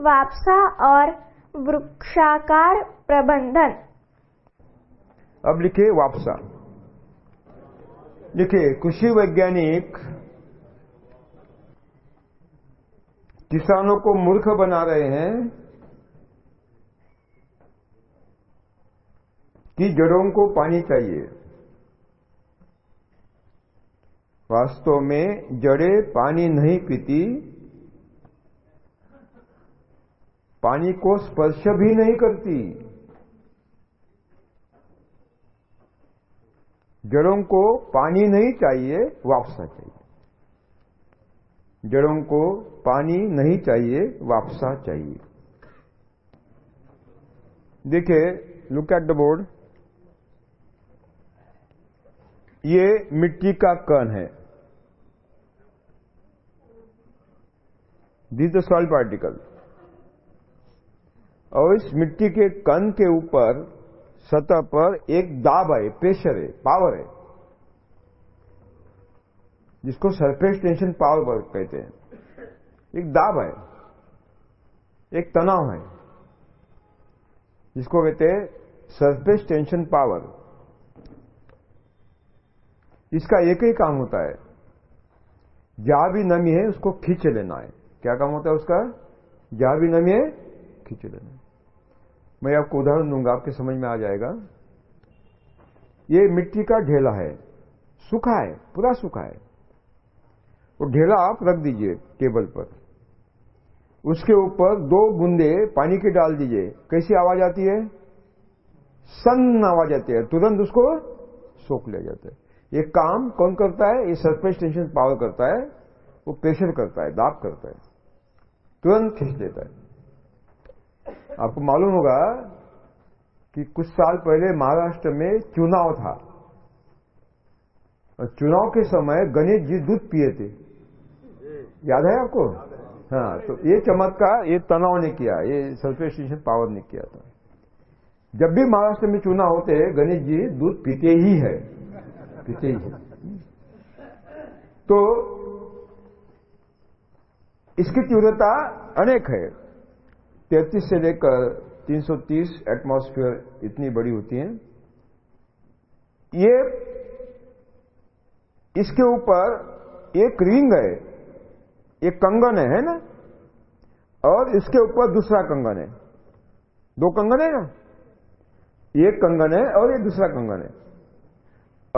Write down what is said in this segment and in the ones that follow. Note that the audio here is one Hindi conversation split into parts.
वापसा और वृक्षाकार प्रबंधन। अब लिखिए वापसा। देखिए कृषि वैज्ञानिक किसानों को मूर्ख बना रहे हैं कि जड़ों को पानी चाहिए। वास्तव में जड़ें पानी नहीं पीती पानी को स्पर्श भी नहीं करती। जड़ों को पानी नहीं चाहिए, वापसा चाहिए जड़ों को पानी नहीं चाहिए, वापसा चाहिए देखिए लुक एट द बोर्ड ये मिट्टी का कण है। दिस द सॉइल पार्टिकल और इस मिट्टी के कण के ऊपर, सतह पर एक दाब है, प्रेशर है पावर है। जिसको सरफेस टेंशन पावर कहते हैं। एक दाब है, एक तनाव है, जिसको कहते हैं सरफेस टेंशन पावर इसका एक ही काम होता है, जहाँ भी नमी है, उसको खींच लेना है। क्या काम होता है उसका? जहाँ भी नमी है, खींच लेना मैं आपको उदाहरण दूँगा, आपके समझ में आ जाएगा। ये मिट्टी का ढेला है। सूखा है, पूरा सूखा है। वो ढेला आप रख दीजिए टेबल पर। उसके ऊपर दो बूंदे पानी की डाल दीजिए। कैसी आवाज़ आती है? सन आवाज़ आती है। तुरंत उसको सोख लिया जाता है। ये काम कौन करता है? ये सरफेस टेंशन पावर करता है। वो प्रेशर करता है, दाब करता है। तुरंत खींच लेता है। आपको मालूम होगा कि कुछ साल पहले महाराष्ट्र में चुनाव था। और चुनाव के समय गणेश जी दूध पिए थे। याद है आपको? हाँ तो ये चमत्कार, ये तनाव ने किया, ये सरफेस टेंशन पावर ने किया था। जब भी महाराष्ट्र में चुनाव होते गणेश जी दूध पीते ही है। पीते ही है। तो इसकी तीव्रता अनेक है। 33 से लेकर 330 एटमॉस्फेयर इतनी बड़ी होती है। ये इसके ऊपर एक रिंग है एक कंगन है, है ना? और इसके ऊपर दूसरा कंगन है। दो कंगन है ना? एक कंगन है और एक दूसरा कंगन है।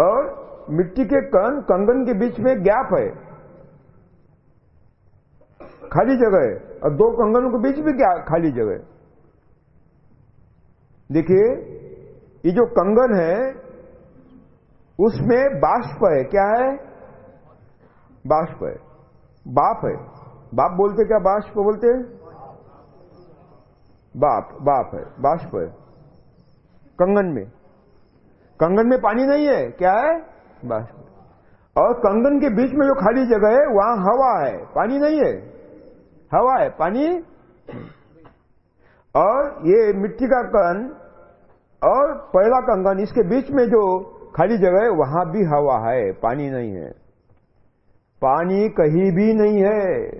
और मिट्टी के कण कंगन के बीच में गैप है। खाली जगह है। और दो कंगनों के बीच में क्या खाली जगह है? देखिए, ये जो कंगन है, उसमें बाष्प है। क्या है? बाष्प है। बाप है। बाप बोलते क्या बाष्प बोलते बाप बाप है। बाष्प है। कंगन में। कंगन में पानी नहीं है। क्या है? बाष्प। और कंगन के बीच में जो खाली जगह है, वहाँ हवा है। पानी नहीं है। हवा है, पानी। और ये मिट्टी का कण और पहला कंगन इसके बीच में जो खाली जगह है, वहाँ भी हवा है, पानी नहीं है। पानी कहीं भी नहीं है।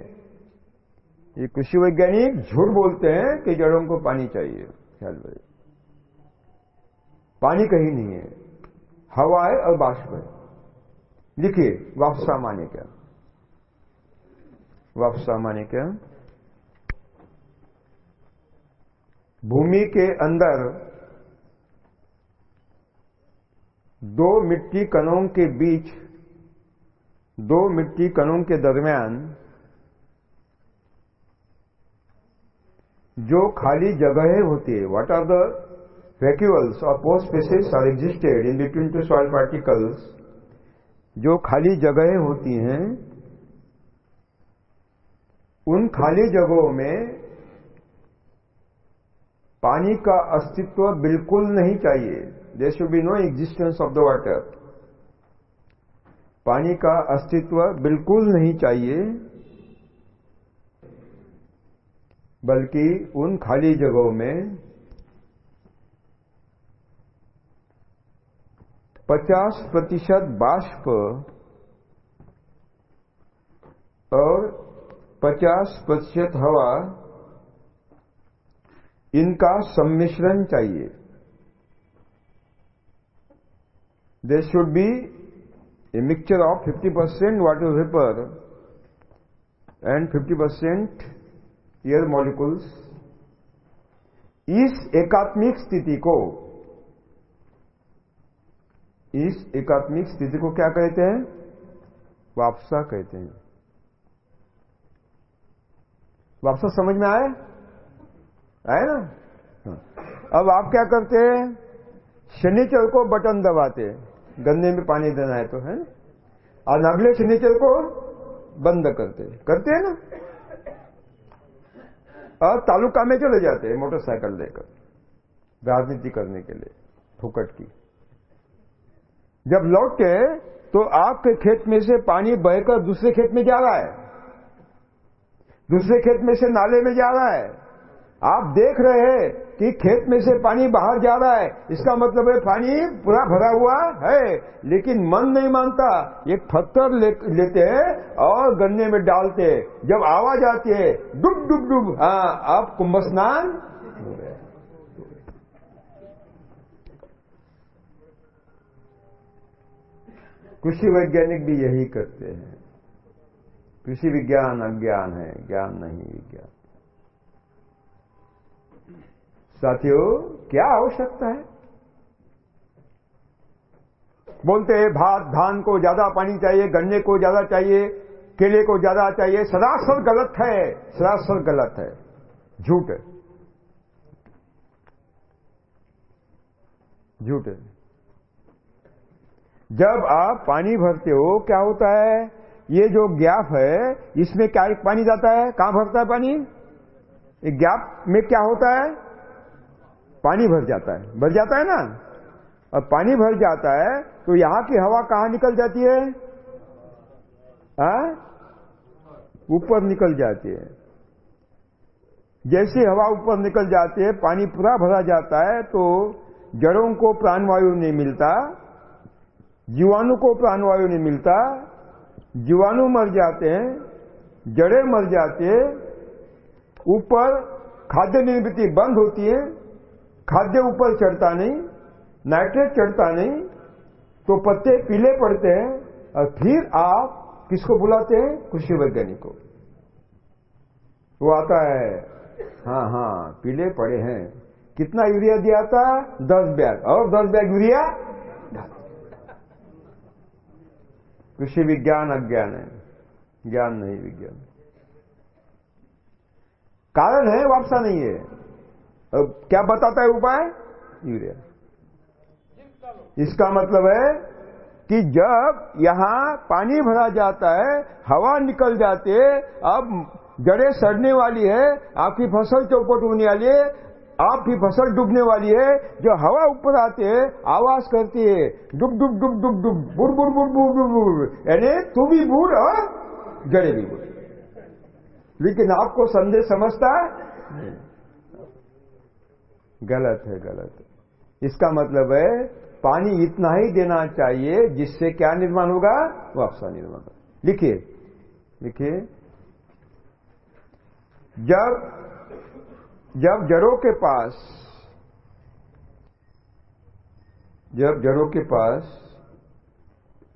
ये कृषि वैज्ञानिक झूठ बोलते हैं कि जड़ों को पानी चाहिए, ख्याल रहे पानी कहीं नहीं है। हवा है और बाष्प है। लिखिए, वापसा सामान्य क्या? वापसा माने क्या? भूमि के अंदर दो मिट्टी कणों के बीच, दो मिट्टी कणों के दरमियान जो खाली जगहें होती है व्हाट आर द वैक्यूल्स और post spaces are existed in between two soil particles जो खाली जगहें होती हैं उन खाली जगहों में पानी का अस्तित्व बिल्कुल नहीं चाहिए। There should be no existence of the water पानी का अस्तित्व बिल्कुल नहीं चाहिए, बल्कि उन खाली जगहों में 50 प्रतिशत बाष्प और 50 प्रतिशत हवा इनका सम्मिश्रण चाहिए। There should be a mixture of 50 percent water vapour and 50 percent air molecules इस एकात्मिक स्थिति को, इस एकात्मिक स्थिति को क्या कहते हैं? वापसा कहते हैं। वापसा समझ में आए? आए ना? हाँ। अब आप क्या करते हैं? शनिचर को बटन दबाते गन्ने में पानी देना है तो है और अगले शनिचर को बंद करते करते हैं ना? और तालुका में चले जाते हैं मोटरसाइकिल लेकर। राजनीति करने के लिए, फुकट की। जब लौटते तो आपके खेत में से पानी बहकर दूसरे खेत में जा रहा है। दूसरे खेत में से नाले में जा रहा है। आप देख रहे हैं कि खेत में से पानी बाहर जा रहा है। इसका मतलब है पानी पूरा भरा हुआ है लेकिन मन नहीं मानता। एक पत्थर ले, लेते हैं और गन्ने में डालते हैं। जब आवाज़ आती है डुब डुब डुब हाँ आप कुंभ स्नान कृषि वैज्ञानिक भी यही करते हैं। कृषि विज्ञान अज्ञान है, ज्ञान नहीं विज्ञान साथियों, क्या आवश्यकता है? बोलते हैं, भात, धान को ज़्यादा पानी चाहिए, गन्ने को ज़्यादा चाहिए, केले को ज़्यादा चाहिए, सरासर गलत है, सरासर गलत है, झूठ है। झूठ है। जब आप पानी भरते हो, क्या होता है? ये जो गैप है, इसमें क्या पानी जाता है। कहाँ भरता है पानी? ये गैप में क्या होता है? पानी भर जाता है। भर जाता है ना? और पानी भर जाता है तो यहाँ की हवा कहाँ निकल जाती है? ऊपर निकल जाती है। जैसी हवा ऊपर निकल जाती है, पानी पूरा भरा जाता है तो जड़ों को प्राणवायु नहीं मिलता, जीवाणु को प्राणवायु नहीं मिलता जीवाणु मर जाते हैं, जड़ें मर जाते हैं, ऊपर खाद्य निर्मित बंद होती है, खाद्य ऊपर चढ़ता नहीं, नाइट्रेट चढ़ता नहीं तो पत्ते पीले पड़ते हैं, और फिर आप किसको बुलाते हैं? कृषि वैज्ञानिक। को वो आता है हाँ हाँ पीले पड़े हैं। कितना यूरिया दिया था? दस बैग। और दस बैग यूरिया? कृषि विज्ञान अज्ञान है। ज्ञान नहीं, विज्ञान। कारण है, वापसा नहीं है। अब क्या बताता है उपाय? यूरिया। इसका मतलब है कि जब यहाँ पानी भरा जाता है, हवा निकल जाती है, अब जड़ें सड़ने वाली है, आपकी फ़सल चौपट होने वाली है आपकी फ़सल डूबने वाली है, जो हवा ऊपर आती है, आवाज़ करती है, डुब डुब डुब डुब डुब, बुर बुर बुर बुर बुर बुर यानी तू भी बूढ़ और जड़े भी बूढ़। लेकिन आपको संदेश समझता है? गलत है गलत है। इसका मतलब है, पानी इतना ही देना चाहिए, जिससे क्या निर्माण होगा? वापसा निर्माण होगा। लिखिए लिखिए। जब जब जड़ों के पास, जब जड़ों के पास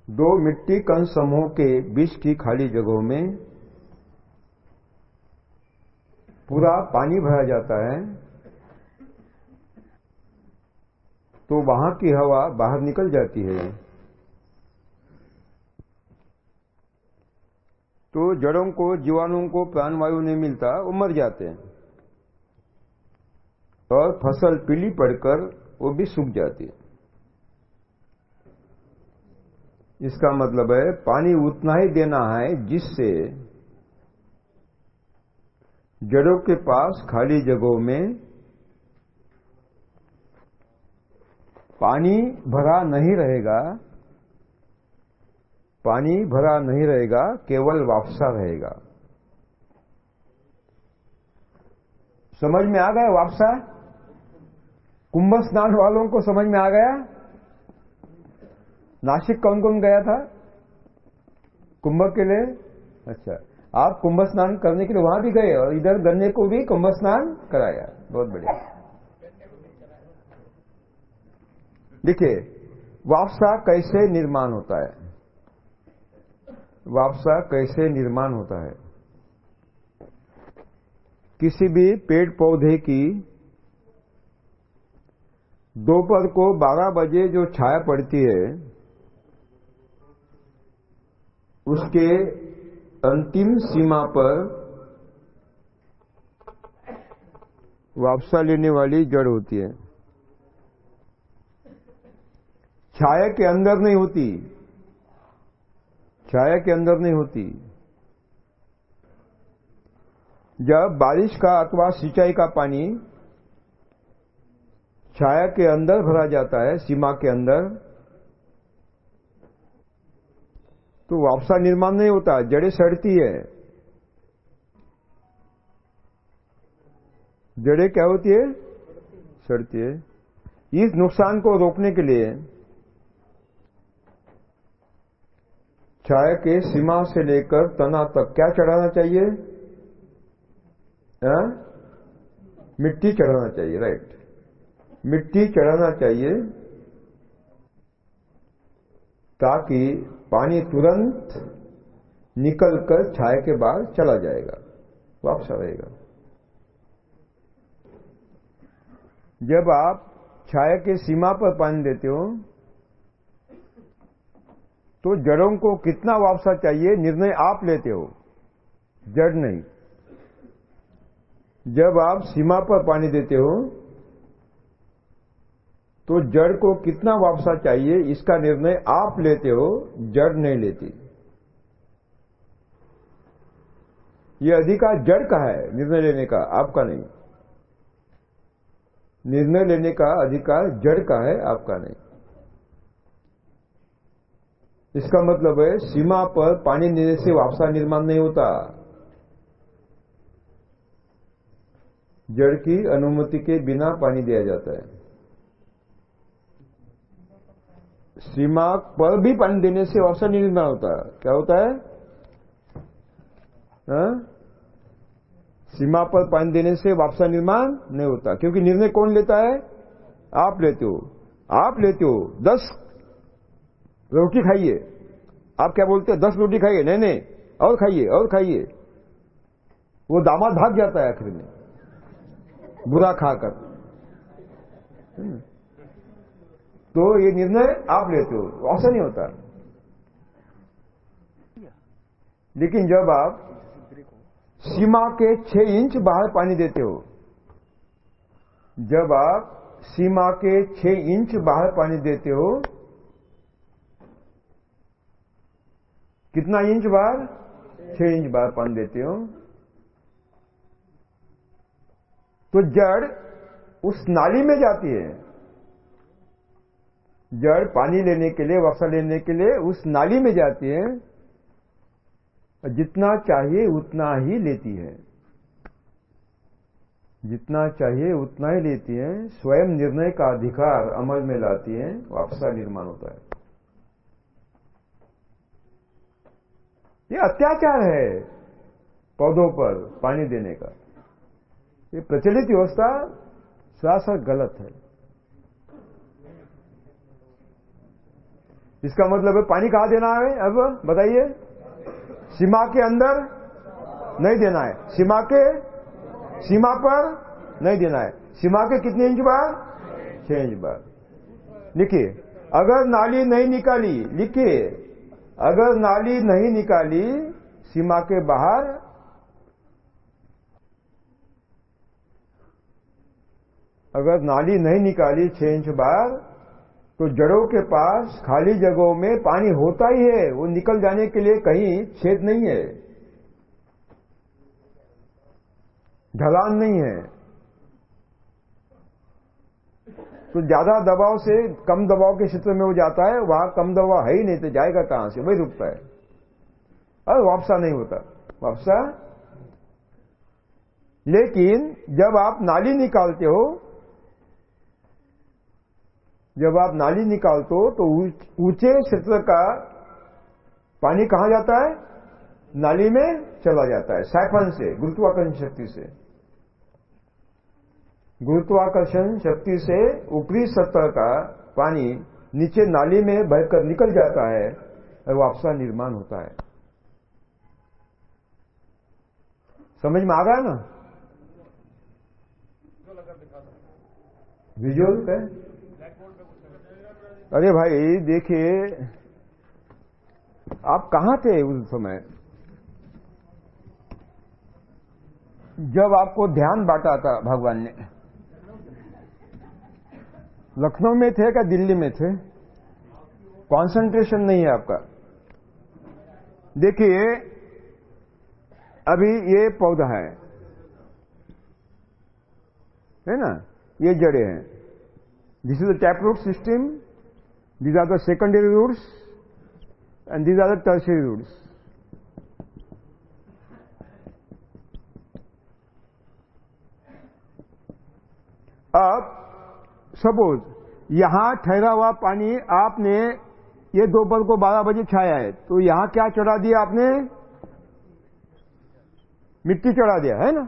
दो मिट्टी कण समूह के बीच की खाली जगहों में पूरा पानी भरा जाता है तो वहाँ की हवा बाहर निकल जाती है। तो जड़ों को, जीवाणुओं को प्राणवायु नहीं मिलता, वो मर जाते हैं। और फ़सल पीली पड़कर वो भी सूख जाती है। इसका मतलब है, पानी उतना ही देना है जिससे जड़ों के पास खाली जगहों में पानी भरा नहीं रहेगा, पानी भरा नहीं रहेगा, केवल वापसा रहेगा। समझ में आ गया वापसा? कुंभ स्नान वालों को समझ में आ गया? नासिक कौन कौन गया था? कुंभ के लिए? अच्छा आप कुंभ स्नान करने के लिए वहाँ भी गए और इधर गन्ने को भी कुंभ स्नान कराया। बहुत बढ़िया। देखिए, वापसा कैसे निर्माण होता है? वापसा कैसे निर्माण होता है? किसी भी पेड़ पौधे की दोपहर को 12 बजे जो छाया पड़ती है, उसके अंतिम सीमा पर वापसा लेने वाली जड़ होती है। छाया के अंदर नहीं होती। छाया के अंदर नहीं होती। जब बारिश का अथवा सिंचाई का पानी छाया के अंदर भरा जाता है, सीमा के अंदर। तो वापसा निर्माण नहीं होता, जड़ें सड़ती है। जड़ें क्या होती है? सड़ती है। इस नुकसान को रोकने के लिए छाया के सीमा से लेकर तना तक क्या चढ़ाना चाहिए? आ? मिट्टी चढ़ाना चाहिए, राइट। मिट्टी चढ़ाना चाहिए ताकि पानी तुरंत निकलकर छाया के बाद चला जाएगा, वापस रहेगा जब आप छाया के सीमा पर पानी देते हो तो जड़ों को कितना वापसा चाहिए, निर्णय आप लेते हो, जड़ नहीं। जब आप सीमा पर पानी देते हो तो जड़ को कितना वापसा चाहिए, इसका निर्णय आप लेते हो, जड़ नहीं लेती। ये अधिकार जड़ का है, निर्णय लेने का, आपका नहीं। निर्णय लेने का अधिकार जड़ का है, आपका नहीं। इसका मतलब है, सीमा पर पानी देने से वापसा निर्माण नहीं होता। जड़ की अनुमति के बिना पानी दिया जाता है। सीमा पर भी पानी देने से वापसा नहीं निर्माण होता। क्या होता है? हा? सीमा पर पानी देने से वापसा निर्माण नहीं होता। क्योंकि निर्णय कौन लेता है? आप लेते हो। आप लेते हो। दस रोटी खाइए। आप क्या बोलते हैं? दस रोटी खाइए। नहीं नहीं। और खाइए और खाइए। वो दामाद भाग जाता है आखिर में। बुरा खाकर। तो ये निर्णय आप लेते हो ऐसा नहीं होता। लेकिन जब आप सीमा के छह इंच बाहर पानी देते हो, जब आप सीमा के छह इंच बाहर पानी देते हो, कितना इंच बाहर? छह इंच बाहर पानी देते हो। तो जड़ उस नाली में जाती है। जड़ पानी लेने के लिए, वसा लेने के लिए उस नाली में जाती है जितना चाहिए उतना ही लेती है। जितना चाहिए उतना ही लेती है। स्वयं निर्णय का अधिकार अमल में लाती है। वापसा निर्माण होता है। ये अत्याचार है पौधों पर पानी देने का। ये प्रचलित व्यवस्था सरासर गलत है। इसका मतलब है पानी कहाँ देना है? अब बताइए। सीमा के अंदर नहीं देना है। सीमा के, सीमा पर नहीं देना है। सीमा के कितने इंच बार? छह इंच बार। लिखिए। अगर नाली नहीं निकाली, लिखिए। अगर नाली नहीं निकाली, सीमा के बाहर अगर नाली नहीं निकाली, छह इंच बार तो जड़ों के पास खाली जगहों में पानी होता ही है। वो निकल जाने के लिए कहीं छेद नहीं है। ढलान नहीं है। तो ज़्यादा दबाव से कम दबाव के क्षेत्र में वो जाता है, वहाँ कम दबाव है ही नहीं तो जाएगा कहाँ से? वही रुकता है। और वापसा नहीं होता। वापसा? लेकिन जब आप नाली निकालते हो जब आप नाली निकालते हो तो ऊँचे क्षेत्र का पानी कहाँ जाता है? नाली में चला जाता है साइफन से गुरुत्वाकर्षण शक्ति से। गुरुत्वाकर्षण शक्ति से ऊपरी सतह का पानी नीचे नाली में बहकर निकल जाता है और वापसा निर्माण होता है। समझ में आ गया ना? विजुअल है अरे भाई, देखिए, आप कहाँ थे उस समय? जब आपको ध्यान बांटा था भगवान ने। लखनऊ में थे क्या दिल्ली में थे? कंसंट्रेशन नहीं है आपका। देखिए, अभी ये पौधा है। है ना? ये जड़े हैं। This is the tap root system these are the secondary roots and these are the tertiary roots अब सपोज़ यहाँ ठहरा हुआ पानी आपने ये दोपहर को 12 बजे छाया है तो यहाँ क्या चढ़ा दिया आपने? मिट्टी चढ़ा दिया, है ना?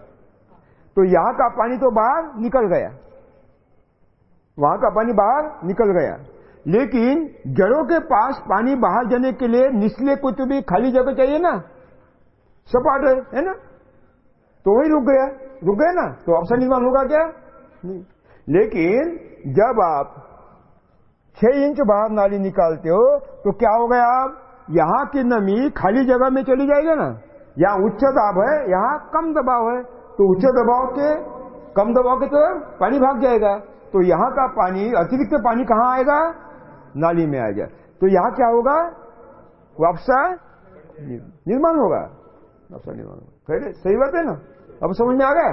तो यहाँ का पानी तो बाहर निकल गया। वहाँ का पानी बाहर निकल गया। लेकिन जड़ों के पास पानी बाहर जाने के लिए निचले कुछ भी खाली जगह चाहिए ना? सपाट है, है ना? तो वही रुक गया रुक गया ना? तो अवसर निर्माण होगा क्या? नहीं। लेकिन जब आप छह इंच बाहर नाली निकालते हो तो क्या हो गया आप? यहाँ की नमी खाली जगह में चली जाएगी ना? यहाँ उच्च दाब है यहाँ कम दबाव है। तो उच्च दबाव के कम दबाव के तरफ़ पानी भाग जाएगा। तो यहाँ का पानी अतिरिक्त पानी कहाँ आएगा? नाली में आ गया। तो यहाँ क्या होगा? वापसा निर्माण होगा। वापसा निर्माण होगा। सही बात है ना? अब समझ में आ गया?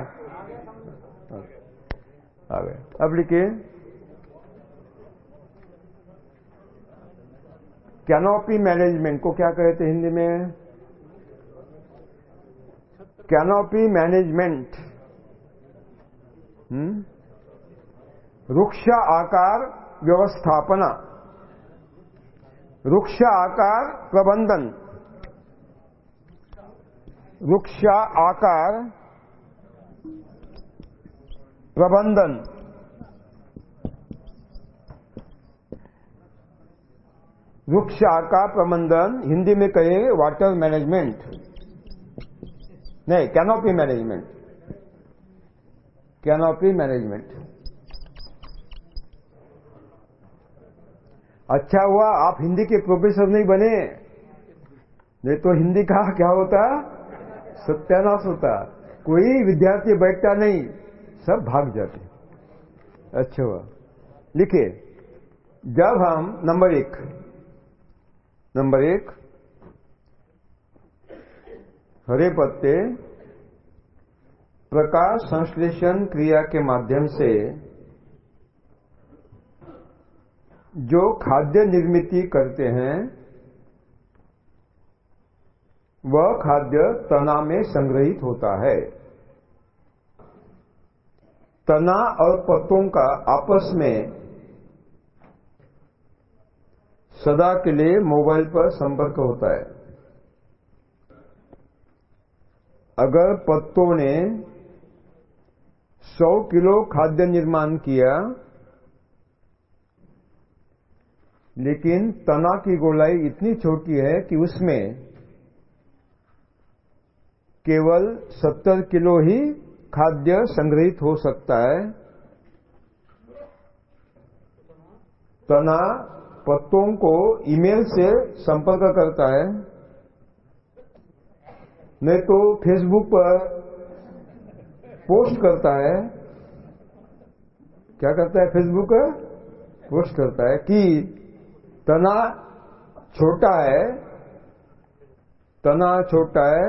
आ गए अब लिखिए कैनोपी मैनेजमेंट को क्या कहते हैं हिंदी में? कैनोपी मैनेजमेंट वृक्ष आकार व्यवस्थापना। वृक्ष आकार प्रबंधन। वृक्ष आकार प्रबंधन। वृक्ष का प्रबंधन, हिंदी में कहे वाटर मैनेजमेंट नहीं कैनोपी मैनेजमेंट कैनोपी मैनेजमेंट अच्छा हुआ, आप हिंदी के प्रोफेसर नहीं बने। नहीं तो हिंदी का क्या होता? सत्यानाश होता। कोई विद्यार्थी बैठता नहीं, सब भाग जाते। अच्छा हुआ। लिखे जब हम, नंबर एक नंबर एक, हरे पत्ते, प्रकाश संश्लेषण क्रिया के माध्यम से जो खाद्य निर्मित करते हैं, वह खाद्य तना में संग्रहित होता है। तना और पत्तों का आपस में सदा के लिए मोबाइल पर संपर्क होता है। अगर पत्तों ने 100 किलो खाद्य निर्माण किया लेकिन तना की गोलाई इतनी छोटी है कि उसमें केवल 70 किलो ही खाद्य संग्रहित हो सकता है। तना पत्तों को ईमेल से संपर्क करता है। नहीं तो फेसबुक पर पोस्ट करता है। क्या करता है फेसबुक? पर पोस्ट करता है कि तना छोटा है, तना छोटा है,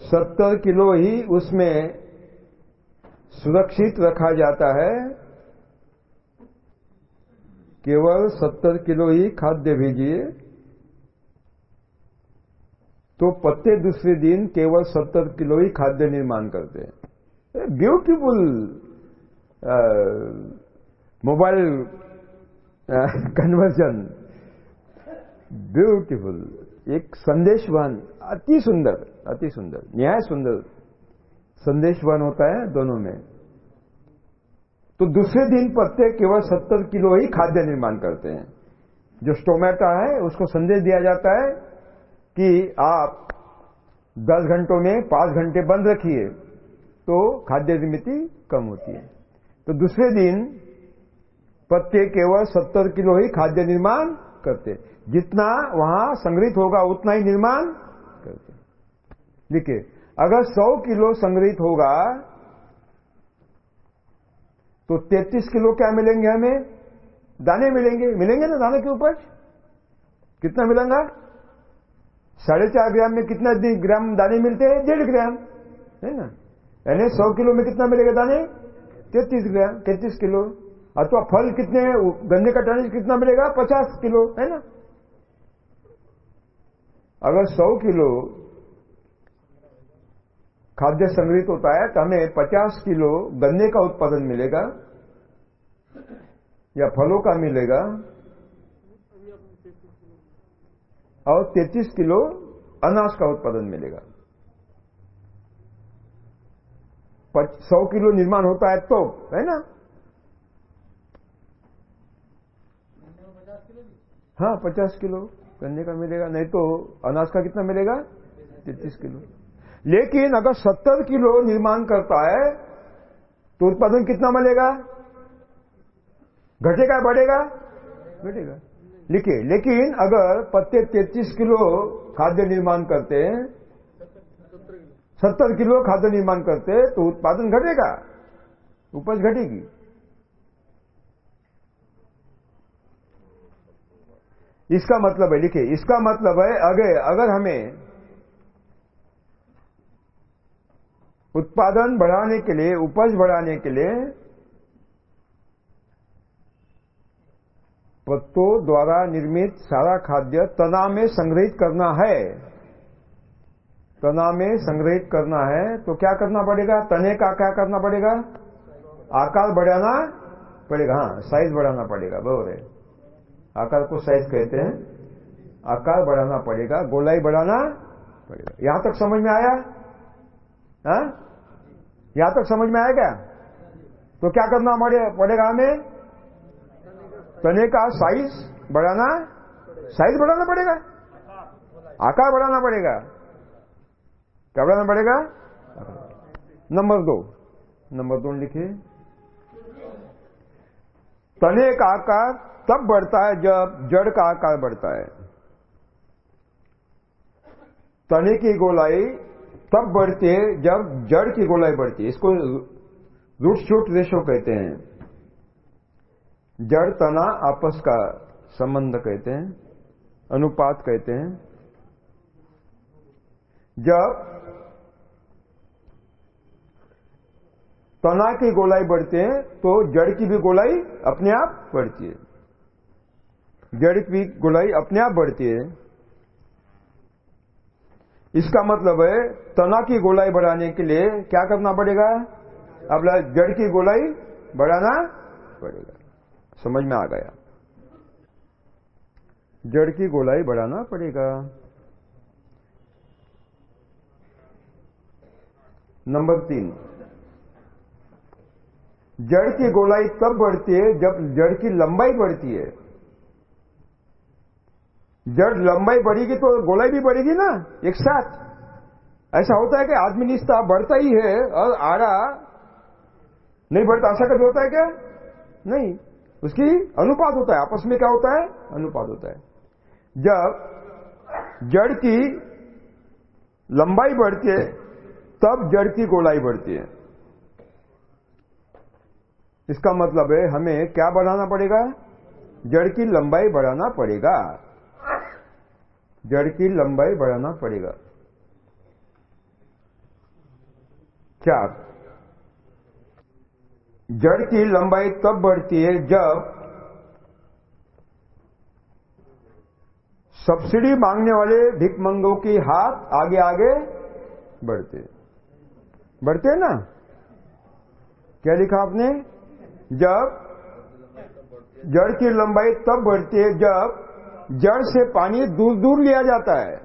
सत्तर किलो ही उसमें सुरक्षित रखा जाता है। केवल सत्तर किलो ही खाद्य भेजिए। तो पत्ते दूसरे दिन केवल सत्तर किलो ही खाद्य निर्माण करते हैं। ब्यूटीफुल मोबाइल कन्वर्जन ब्यूटीफुल एक संदेशवान, अति सुंदर अति सुंदर, न्याय सुंदर संदेशवान होता है दोनों में। तो दूसरे दिन पत्ते केवल सत्तर किलो ही खाद्य निर्माण करते हैं। जो स्टोमेटा है, उसको संदेश दिया जाता है कि आप 10 घंटों में पाँच घंटे बंद रखिए तो खाद्य निर्मिति कम होती है। तो दूसरे दिन पत्ते केवल 70 किलो ही खाद्य निर्माण करते जितना वहाँ संग्रहित होगा, उतना ही निर्माण करते देखिए, अगर 100 किलो संग्रहित होगा तो 33 किलो क्या मिलेंगे हमें? दाने मिलेंगे। मिलेंगे ना दाने के उपज कितना मिलेगा? साढ़े चार ग्राम में कितना ग्राम दाने मिलते हैं? डेढ़ ग्राम। है ना? यानी सौ किलो में कितना मिलेगा दाने? तैतीस ग्राम। तैतीस किलो। अथवा फल कितने गन्ने का टन कितना मिलेगा? पचास किलो, है ना? अगर सौ किलो खाद्य संग्रहित होता है तो हमें 50 किलो गन्ने का उत्पादन मिलेगा, या फलों का मिलेगा, और 33 किलो अनाज का उत्पादन मिलेगा। सौ किलो निर्माण होता है तो है ना? हाँ पचास किलो गन्ने का मिलेगा, नहीं तो अनाज का कितना मिलेगा? तैतीस किलो। लेकिन अगर सत्तर किलो निर्माण करता है तो उत्पादन कितना मिलेगा? घटेगा, बढ़ेगा? घटेगा। लिखिए, लेकिन अगर पत्ते तैतीस किलो खाद्य निर्माण करते हैं, सत्तर किलो खाद्य निर्माण करते तो उत्पादन घटेगा, उपज घटेगी। इसका मतलब है लिखिए इसका मतलब है, अगर अगर हमें उत्पादन बढ़ाने के लिए, उपज बढ़ाने के लिए पत्तों द्वारा निर्मित सारा खाद्य तना में संग्रहित करना है, तना में संग्रहित करना है तो क्या करना पड़ेगा? तने का क्या करना पड़ेगा? आकार बढ़ाना पड़ेगा हाँ साइज़ बढ़ाना पड़ेगा बरोबर है। आकार को साइज़ कहते हैं। आकार बढ़ाना पड़ेगा, गोलाई बढ़ाना पड़ेगा। यहाँ तक समझ में आया? हा? यहाँ तक समझ में आया क्या? तो क्या करना पड़ेगा हमें? तने का साइज़ बढ़ाना साइज़ बढ़ाना पड़ेगा। आकार बढ़ाना पड़ेगा। क्या बढ़ाना पड़ेगा? नंबर दो। नंबर दो लिखिए। तने का आकार तब बढ़ता है जब जड़ का आकार बढ़ता है। तने की गोलाई तब बढ़ती है जब जड़ की गोलाई बढ़ती है। इसको रूट शूट रेशो कहते हैं। जड़ तना आपस का संबंध कहते हैं, अनुपात कहते हैं। जब तना की गोलाई बढ़ते हैं तो जड़ की भी गोलाई अपने आप बढ़ती है। जड़ की गोलाई अपने आप बढ़ती है। इसका मतलब है, तना की गोलाई बढ़ाने के लिए क्या करना पड़ेगा? अब जड़ की गोलाई बढ़ाना पड़ेगा। समझ में आ गया। जड़ की गोलाई बढ़ाना पड़ेगा। नंबर तीन। जड़ की गोलाई तब बढ़ती है जब जड़ की लंबाई बढ़ती है। जड़ लंबाई बढ़ेगी तो गोलाई भी बढ़ेगी ना, एक साथ। ऐसा होता है कि आदमी निस्ता बढ़ता ही है और आड़ा नहीं बढ़ता। ऐसा कभी होता है क्या? नहीं। उसकी अनुपात होता है। आपस में क्या होता है? अनुपात होता है। जब जड़ की लंबाई बढ़ती है, तब जड़ की गोलाई बढ़ती है। इसका मतलब है हमें क्या बढ़ाना पड़ेगा? जड़ की लंबाई बढ़ाना पड़ेगा। जड़ की लंबाई बढ़ाना पड़ेगा। चार। जड़ की लंबाई तब बढ़ती है जब सब्सिडी मांगने वाले भिकमंगों की हाथ आगे आगे बढ़ते। बढ़ते ना? क्या लिखा आपने? जब जड़ की लंबाई तब बढ़ती है जब जड़ से पानी दूर दूर लिया जाता है।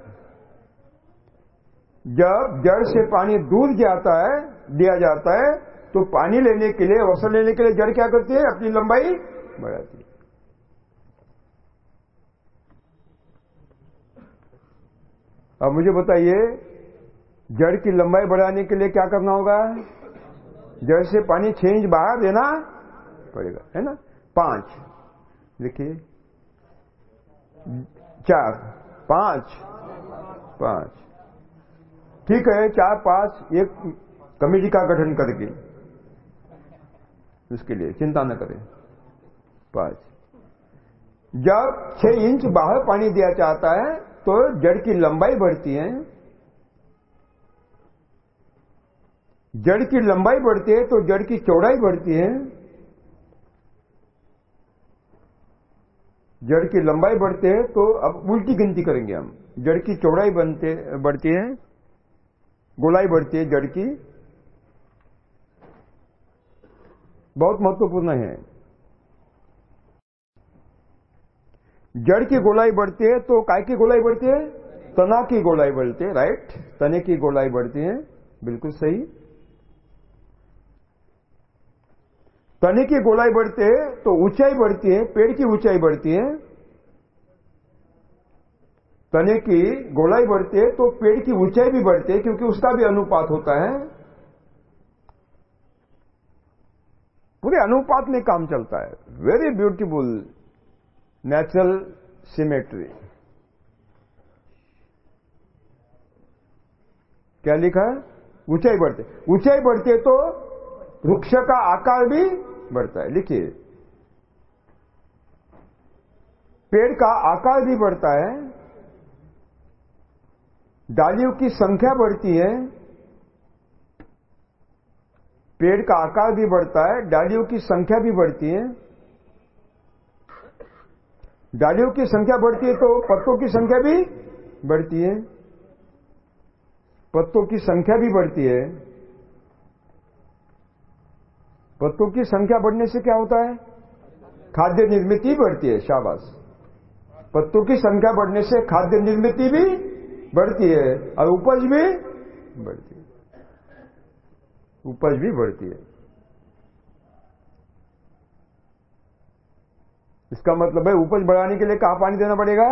जब जड़ से पानी दूर जाता है दिया जाता है तो पानी लेने के लिए, अवसर लेने के लिए जड़ क्या करती है? अपनी लंबाई बढ़ाती है। अब मुझे बताइए, जड़ की लंबाई बढ़ाने के लिए क्या करना होगा? जड़ से पानी छह इंच बाहर देना पड़ेगा, है ना? पाँच। देखिए चार, पाँच। पाँच। ठीक है, चार, पाँच, एक कमेटी का गठन करके। उसके लिए चिंता न करें। पाँच। जब छह इंच बाहर पानी दिया जाता है तो जड़ की लंबाई बढ़ती है। जड़ की लंबाई बढ़ती है तो जड़ की चौड़ाई बढ़ती है। जड़ की लंबाई बढ़ते है तो अब उल्टी गिनती करेंगे हम। जड़ की चौड़ाई बनते, बढ़ती है, गोलाई बढ़ती है जड़ की। बहुत महत्वपूर्ण है। जड़ की गोलाई बढ़ती है तो काय की गोलाई बढ़ती है? तना की गोलाई बढ़ती है राइट तने की गोलाई बढ़ती है, बिल्कुल सही। तने की गोलाई बढ़ते है तो ऊंचाई बढ़ती है, पेड़ की ऊंचाई बढ़ती है। तने की गोलाई बढ़ती है तो पेड़ की ऊंचाई भी बढ़ती है, क्योंकि उसका भी अनुपात होता है। पूरे अनुपात में काम चलता है। वेरी ब्यूटीफुल नेचुरल सिमेट्री क्या लिखा है? ऊंचाई बढ़ते ऊंचाई बढ़ती तो वृक्ष का आकार भी बढ़ता है। लिखिए पेड़ का आकार भी बढ़ता है, डालियों की संख्या बढ़ती है, पेड़ का आकार भी बढ़ता है, डालियों की संख्या भी बढ़ती है। डालियों की संख्या बढ़ती है तो पत्तों की संख्या भी बढ़ती है। पत्तों की संख्या भी बढ़ती है। पत्तों की संख्या बढ़ने से क्या होता है? खाद्य निर्मित बढ़ती है, शाबाश। पत्तों की संख्या बढ़ने से खाद्य निर्मित भी बढ़ती है और उपज भी बढ़ती है। उपज भी बढ़ती है। इसका मतलब है उपज बढ़ाने के लिए कहा पानी देना पड़ेगा?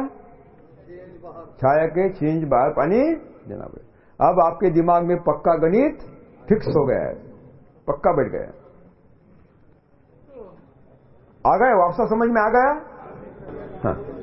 छाया के छींज बाहर पानी देना पड़ेगा। अब आपके दिमाग में पक्का गणित फिक्स हो गया है। पक्का बैठ गया आ गए? वापस समझ में आ गया? हाँ।